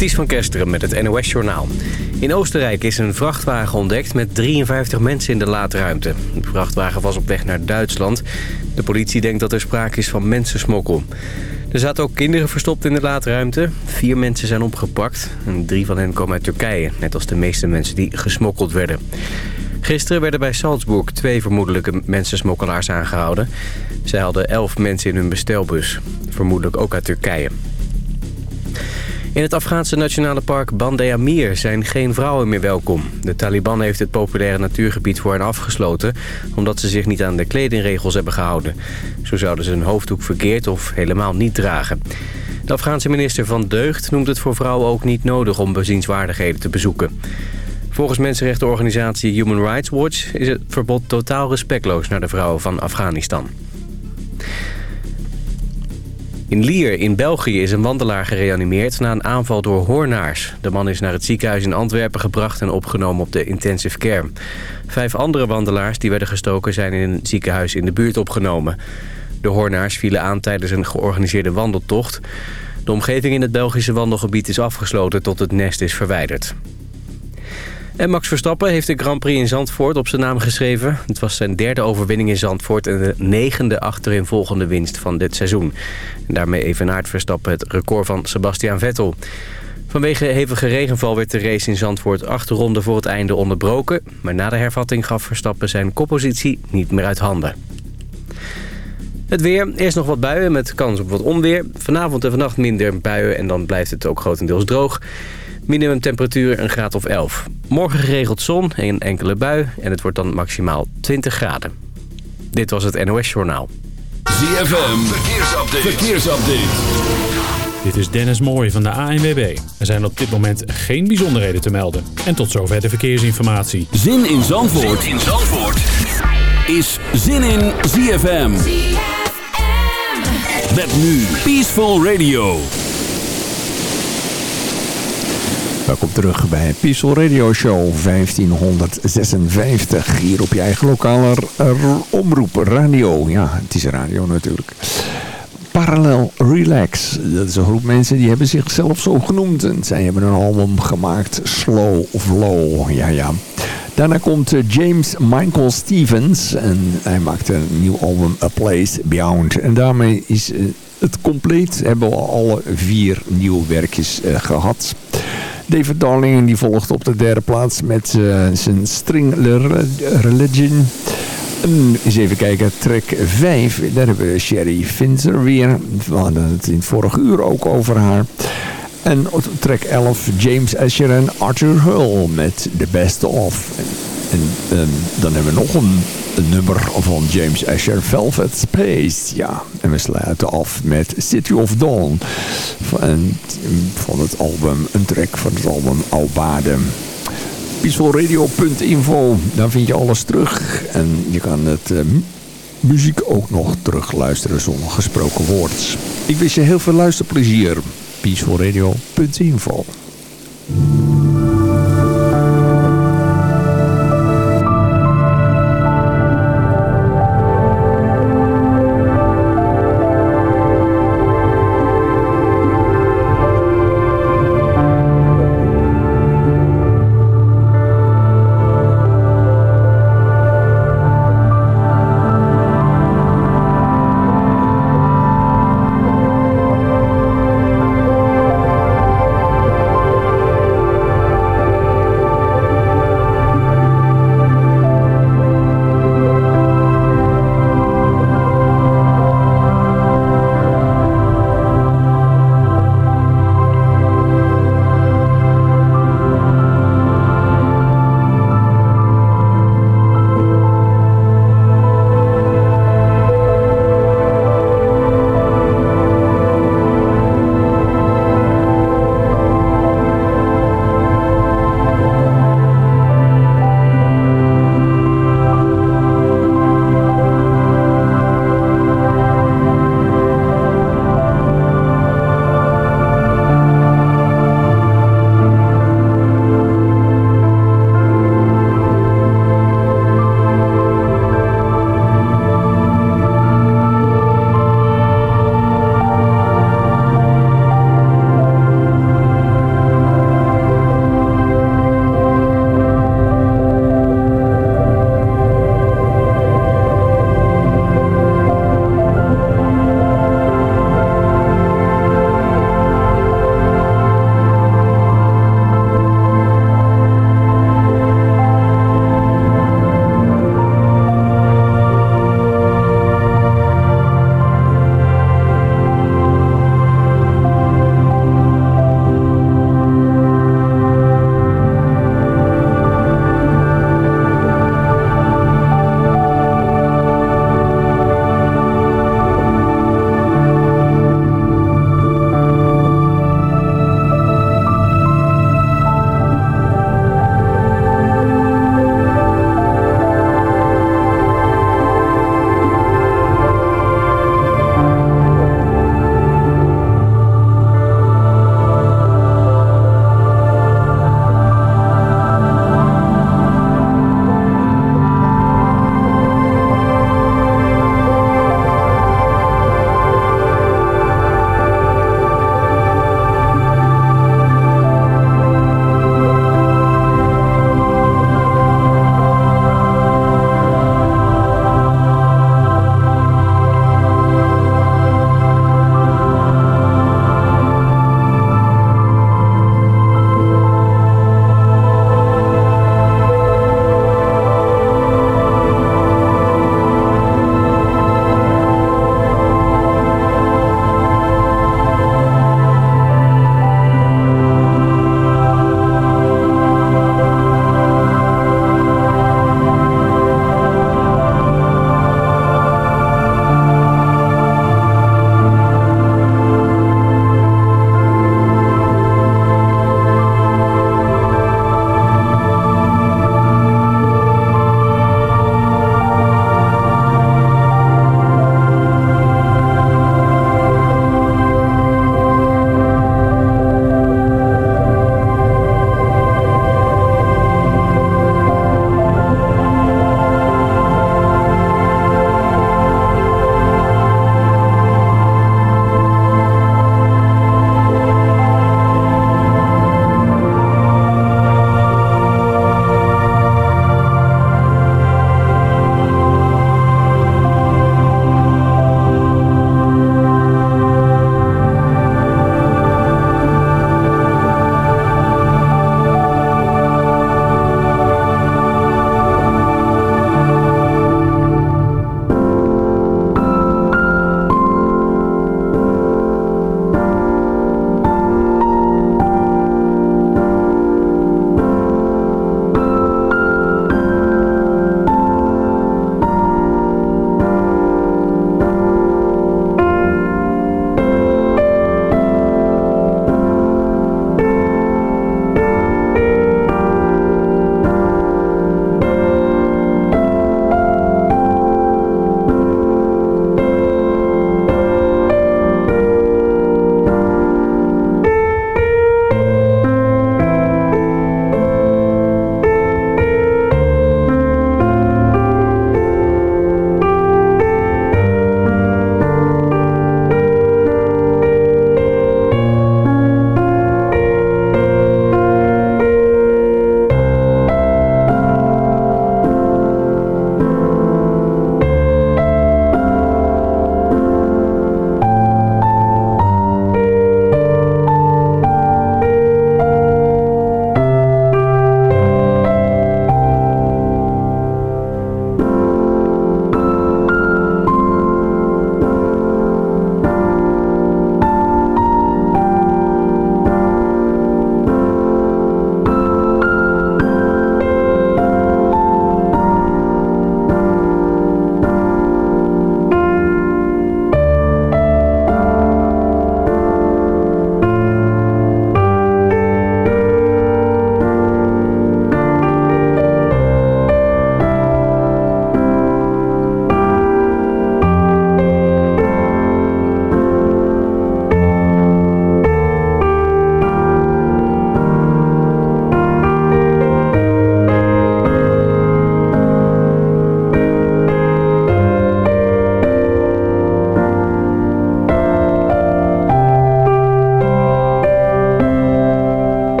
Ties van Kesteren met het NOS-journaal. In Oostenrijk is een vrachtwagen ontdekt met 53 mensen in de laadruimte. De vrachtwagen was op weg naar Duitsland. De politie denkt dat er sprake is van mensensmokkel. Er zaten ook kinderen verstopt in de laadruimte. Vier mensen zijn opgepakt. En drie van hen komen uit Turkije, net als de meeste mensen die gesmokkeld werden. Gisteren werden bij Salzburg twee vermoedelijke mensensmokkelaars aangehouden. Zij hadden elf mensen in hun bestelbus, vermoedelijk ook uit Turkije. In het Afghaanse nationale park Bandai Amir zijn geen vrouwen meer welkom. De Taliban heeft het populaire natuurgebied voor hen afgesloten... omdat ze zich niet aan de kledingregels hebben gehouden. Zo zouden ze een hoofddoek verkeerd of helemaal niet dragen. De Afghaanse minister van Deugd noemt het voor vrouwen ook niet nodig... om bezienswaardigheden te bezoeken. Volgens mensenrechtenorganisatie Human Rights Watch... is het verbod totaal respectloos naar de vrouwen van Afghanistan. In Lier in België is een wandelaar gereanimeerd na een aanval door hoornaars. De man is naar het ziekenhuis in Antwerpen gebracht en opgenomen op de intensive care. Vijf andere wandelaars die werden gestoken zijn in een ziekenhuis in de buurt opgenomen. De hoornaars vielen aan tijdens een georganiseerde wandeltocht. De omgeving in het Belgische wandelgebied is afgesloten tot het nest is verwijderd. En Max Verstappen heeft de Grand Prix in Zandvoort op zijn naam geschreven. Het was zijn derde overwinning in Zandvoort en de negende achterin winst van dit seizoen. En daarmee evenaart Verstappen het record van Sebastian Vettel. Vanwege hevige regenval werd de race in Zandvoort acht ronden voor het einde onderbroken. Maar na de hervatting gaf Verstappen zijn koppositie niet meer uit handen. Het weer, eerst nog wat buien met kans op wat onweer. Vanavond en vannacht minder buien en dan blijft het ook grotendeels droog. Minimumtemperatuur een graad of 11. Morgen geregeld zon en een enkele bui en het wordt dan maximaal 20 graden. Dit was het NOS Journaal. ZFM, verkeersupdate. verkeersupdate. Dit is Dennis Mooij van de ANWB. Er zijn op dit moment geen bijzonderheden te melden. En tot zover de verkeersinformatie. Zin in Zandvoort, zin in Zandvoort. is Zin in ZFM. ZFM. Met nu Peaceful Radio. Welkom terug bij Peaceful Radio Show 1556. Hier op je eigen lokale omroep, radio. Ja, het is radio natuurlijk. Parallel Relax. Dat is een groep mensen die hebben zichzelf zo genoemd. En zij hebben een album gemaakt, Slow of Low. Ja, ja. Daarna komt eh, James Michael Stevens. En hij maakt een nieuw album, A Place Beyond. En daarmee is eh, het compleet. Hebben we alle vier nieuwe werkjes uh, gehad. David Darling die volgt op de derde plaats met uh, zijn String Religion. En eens even kijken, track 5. Daar hebben we Sherry Finzer weer. We hadden het in het vorige uur ook over haar. En track 11, James Asher en Arthur Hull met The Best Of. En, en dan hebben we nog een nummer van James Asher, Velvet Space. Ja, en we sluiten af met City of Dawn. Van, van het album, een track van het album Albade. Peacefulradio.info, daar vind je alles terug. En je kan het... Uh, muziek ook nog terug luisteren zonder gesproken woord. Ik wens je heel veel luisterplezier. peacefulradio.info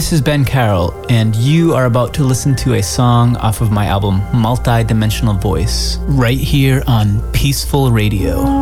This is Ben Carroll, and you are about to listen to a song off of my album Multi Dimensional Voice, right here on Peaceful Radio.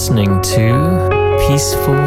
Listening to Peaceful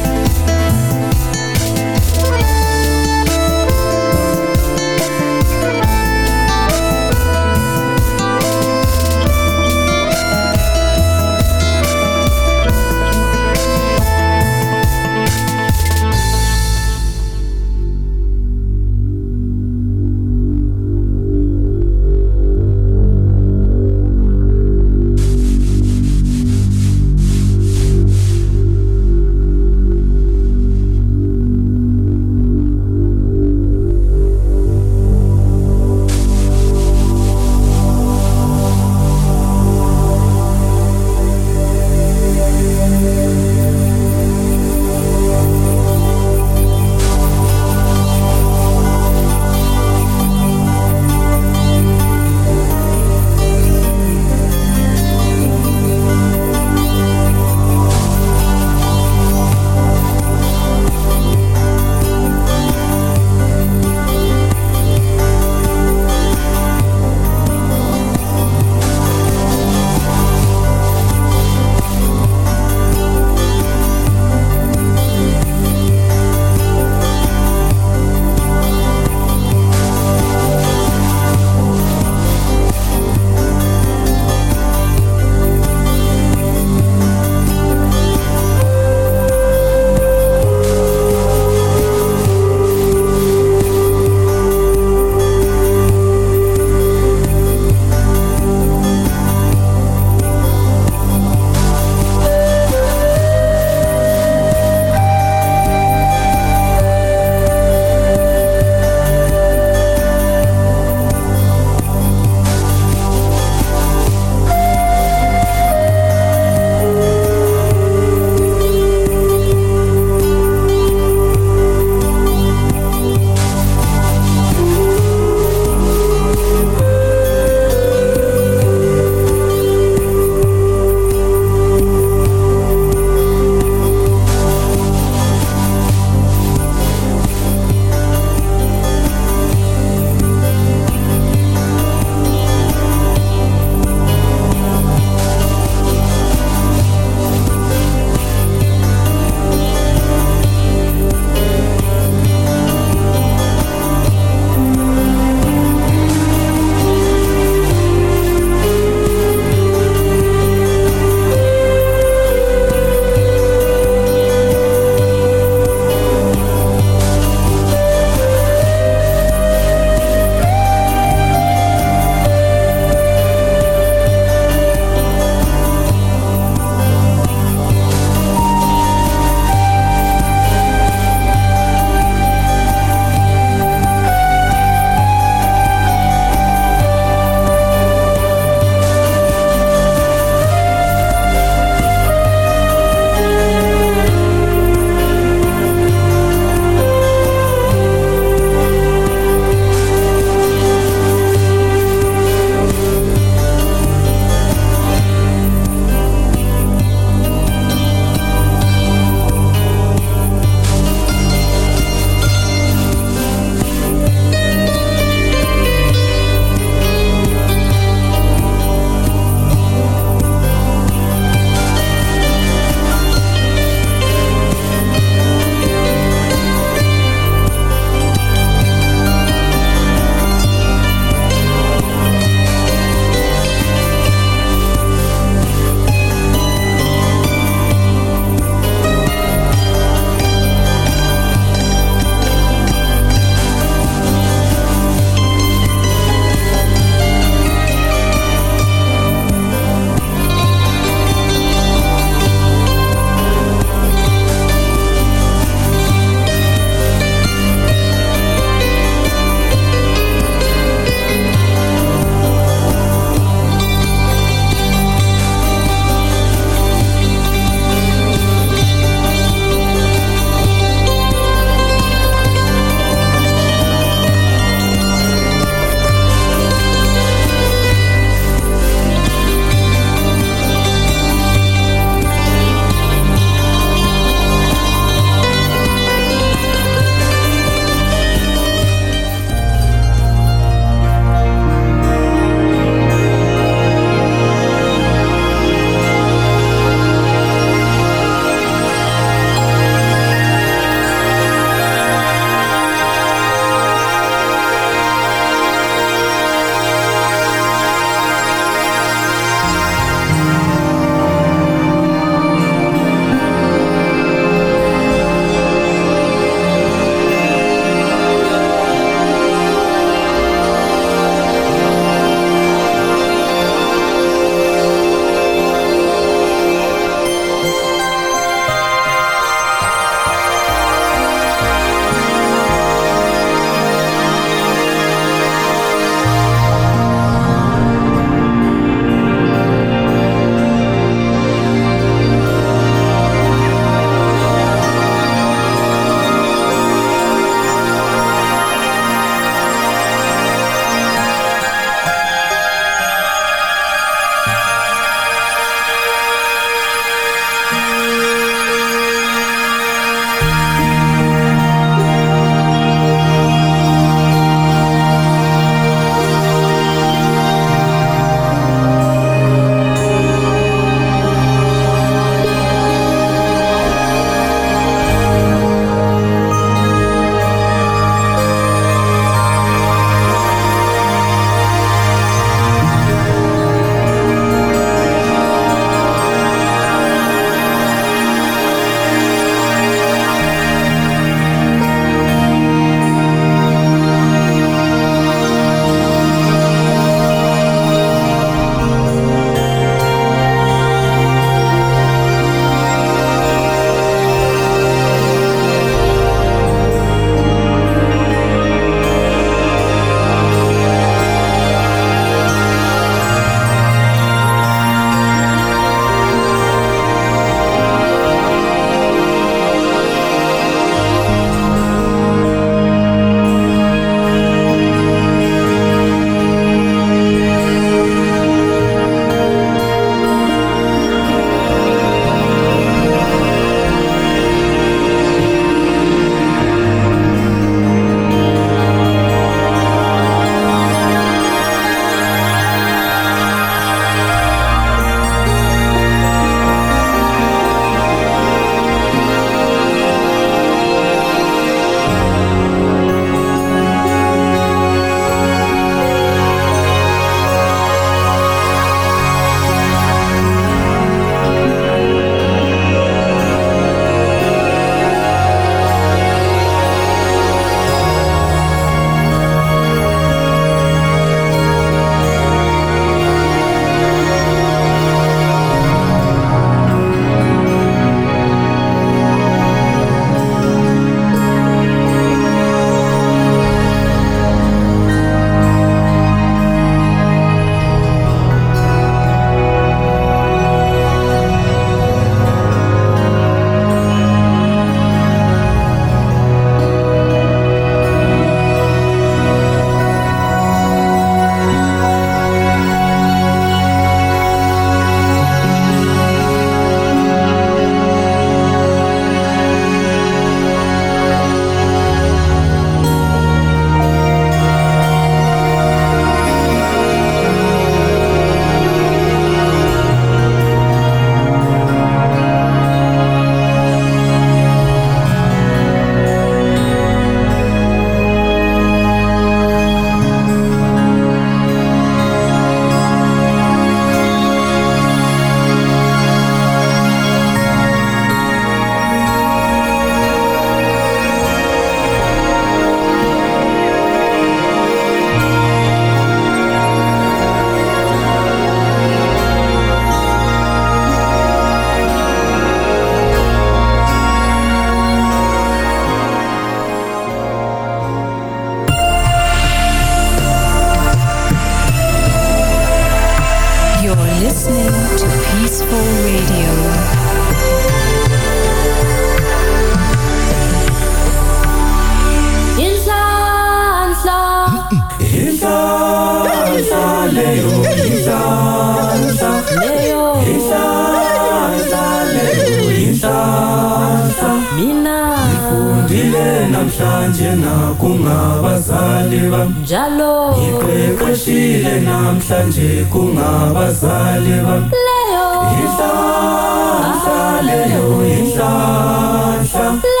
nakungabazali bam. Njalo ngiqeqeshile namhlanje kungabazali bam. Leyo inhlanhla leyo inhlanhla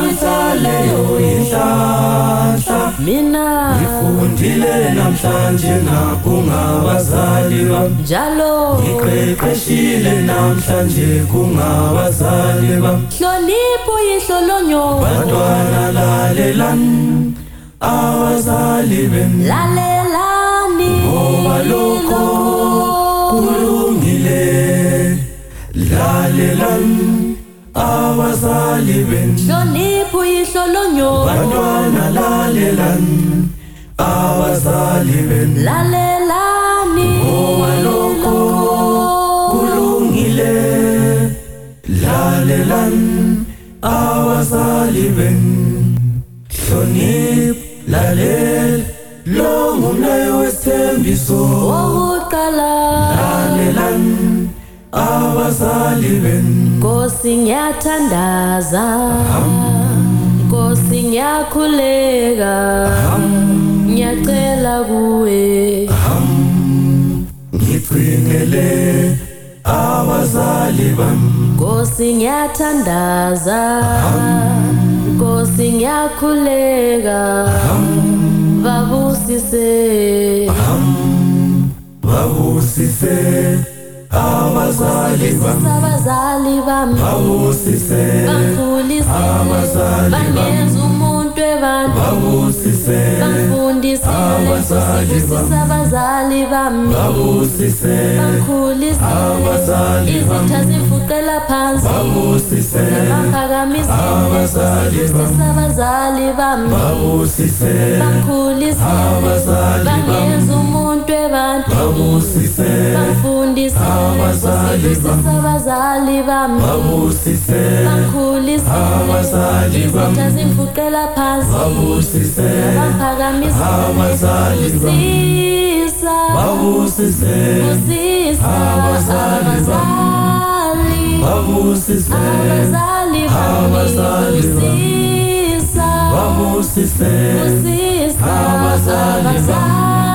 inhlanhla leyo inhlanhla mina. Ngifundile namhlanje nakungabazali bam njalo. Ngiqeqeshile namhlanje kungabazali bam hlonipho yihlolonyo bantwana lalelani abazali benu lalelani. Ngoba lokho kulungile. Lalelani abazali benu. Hlonipho yihlolonyo bantwana lalelani abazali benu. Lalelani. Ngoba lokho kulungile. Lalelani abazali benu. Hlonipha lalela lo ngumlayo wesithembiso. Wokuqala. Lalelani abazali benu. Nkosi ngiyathandaza. Nkosi ngiyakhuleka. Ngiyacela kuwe. Ngicingele abazali bami Nkosi ngiyathandaza. Nkosi ngiyakhuleka. Babusise. Babusise. Abazali bami. Abazali bami. Babusise bamkhulise Abazali bami. bangenza umuntu ebantu babusise bamfundise. Abazali Sifundise abazali bami. Babusise bamkhulise. Abazali bami. izitha zifuqela phansi. Babusise baphakamise. Abazali bami. Abazali bami. Babusise bamkhulise. Abazali bami. bangenza umuntu ebantu babusise bamfundise. Abazali bami. Sifundise abazali bami babusise bamkhulise Abazali bami. izitha zifuqela phansi. Babusise baphakamise Abazali bami. Busisa babusise Busisa Abazali bami. abazali. Babusise abazali Abazali bami. Busisa babusise Busisa Abazali abazali. babusise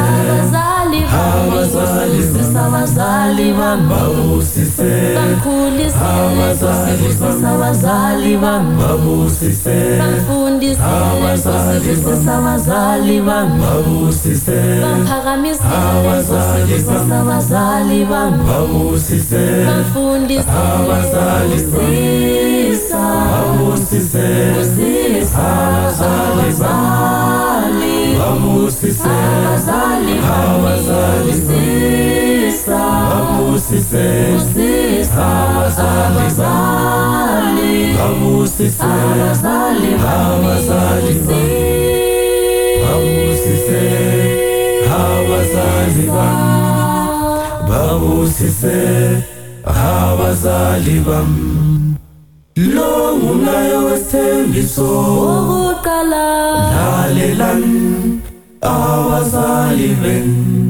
abazali Abazali abazali bami babusise bamkhulise Abazali abazali bami babusise bamfundise Abazali abazali bami babusise bamphakamise Abazali Busisa abazali bami babusise bamfundise Abazali Busisa babusise Busisa abazali babusise abazali Abazali Busisa babusise Busisa abazali babusise abazali Abazali babusise abazali bami babusise abazali bami lo ngumlayo wesithembiso Ukuqala lalelani abazali benu